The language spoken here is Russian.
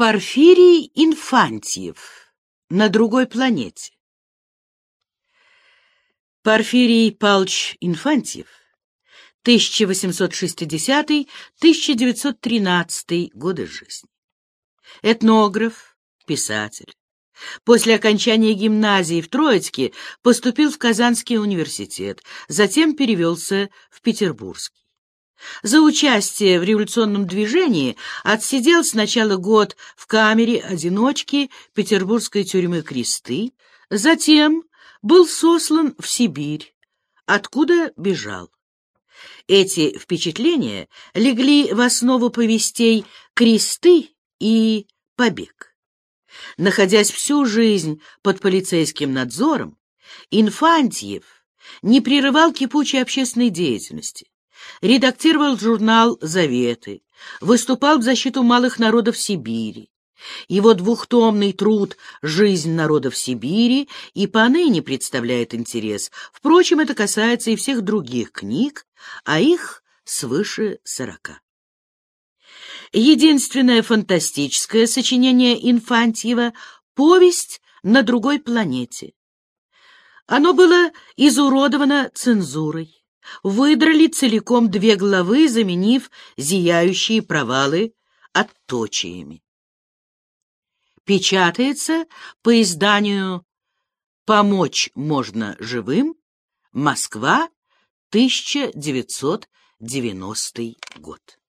Порфирий Инфантьев на другой планете. Порфирий Палч Инфантьев 1860-1913 годы жизни. Этнограф, писатель. После окончания гимназии в Троицке поступил в Казанский университет, затем перевелся в Петербургский. За участие в революционном движении отсидел сначала год в камере одиночки петербургской тюрьмы Кресты, затем был сослан в Сибирь, откуда бежал. Эти впечатления легли в основу повестей «Кресты» и «Побег». Находясь всю жизнь под полицейским надзором, Инфантьев не прерывал кипучей общественной деятельности редактировал журнал «Заветы», выступал в защиту малых народов Сибири. Его двухтомный труд «Жизнь народов Сибири» и поныне представляет интерес. Впрочем, это касается и всех других книг, а их свыше сорока. Единственное фантастическое сочинение Инфантьева — «Повесть на другой планете». Оно было изуродовано цензурой выдрали целиком две главы, заменив зияющие провалы отточиями. Печатается по изданию «Помочь можно живым. Москва, 1990 год».